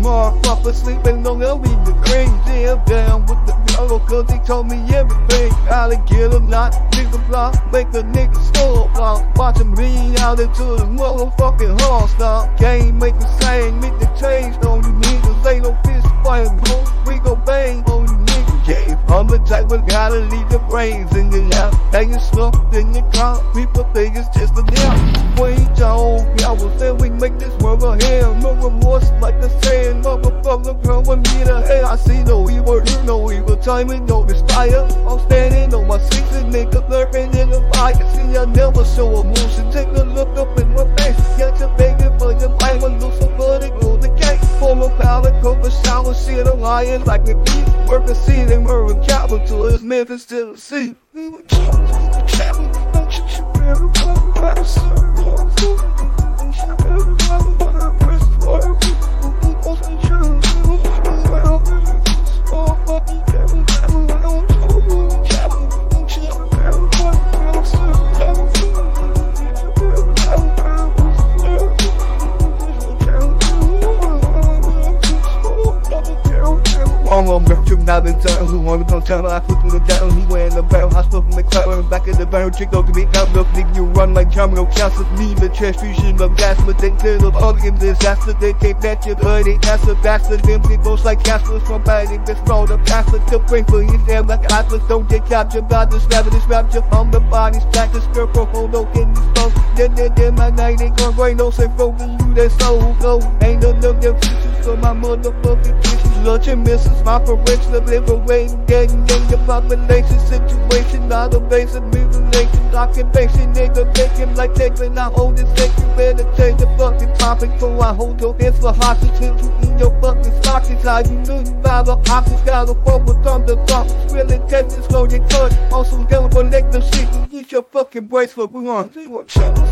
Motherfucker sleeping on the weed, the crazy down with the girl, cause they told me everything. To get a lot, nigga block, make a nigga skull block. Watching me out into the motherfucking hall stop. Game make the same, make the change on you niggas. Ain't no fist fighting, we go bang on you niggas. Yeah, I'm the type guy to leave the brains in your house. Hanging stuff in your car, people think it's just a damn. Wait, y'all, was saying we make this world a hell. No remorse like the saying, motherfucker, come with me to hell. I see no evil, you no evil timing, no desire. I'm standing on my seats and nigga lurking in the fire. See, I never show emotion. Take a look up in my face. Got you begging for your life, I'm losing for the golden cake. Form a pallet, cover shower, shit, I'm lying like a beat. Work a seed and murder capital, it's Memphis, Tennessee. I'm a merchant, I've been telling who wanna come tell I put through the down, he wearing the barrel, I spoke from the cloud, back of the barrel, chick don't be out, milk, nigga, you run like terminal cancer, me, the transfusion of gas, but they clear of organ disaster, they take that shit, but they that's a bastard, them people like castles from biting, this roll the pastor, to bring for his damn like atlas, don't get captured by the slapping, this rapture on the body, stack the skirt, for hold on, get the phone, then, then, then, my night ain't gonna rain, no say, frozen, you, that soul, go, ain't no no difference for my motherfucking kisses, lunch and misses, my parents live liberating, getting in your population situation, not a basic mutilation, occupation, nigga, making like taking, I hold it sacred, better change the fucking topic, so I hold your hands for hostage, since you your fucking stockings, how you knew you by the options, got a focus on the thoughts, real intentions, slow your cut, also gonna connect the shit, you get your fucking bracelet, we on, see what channels.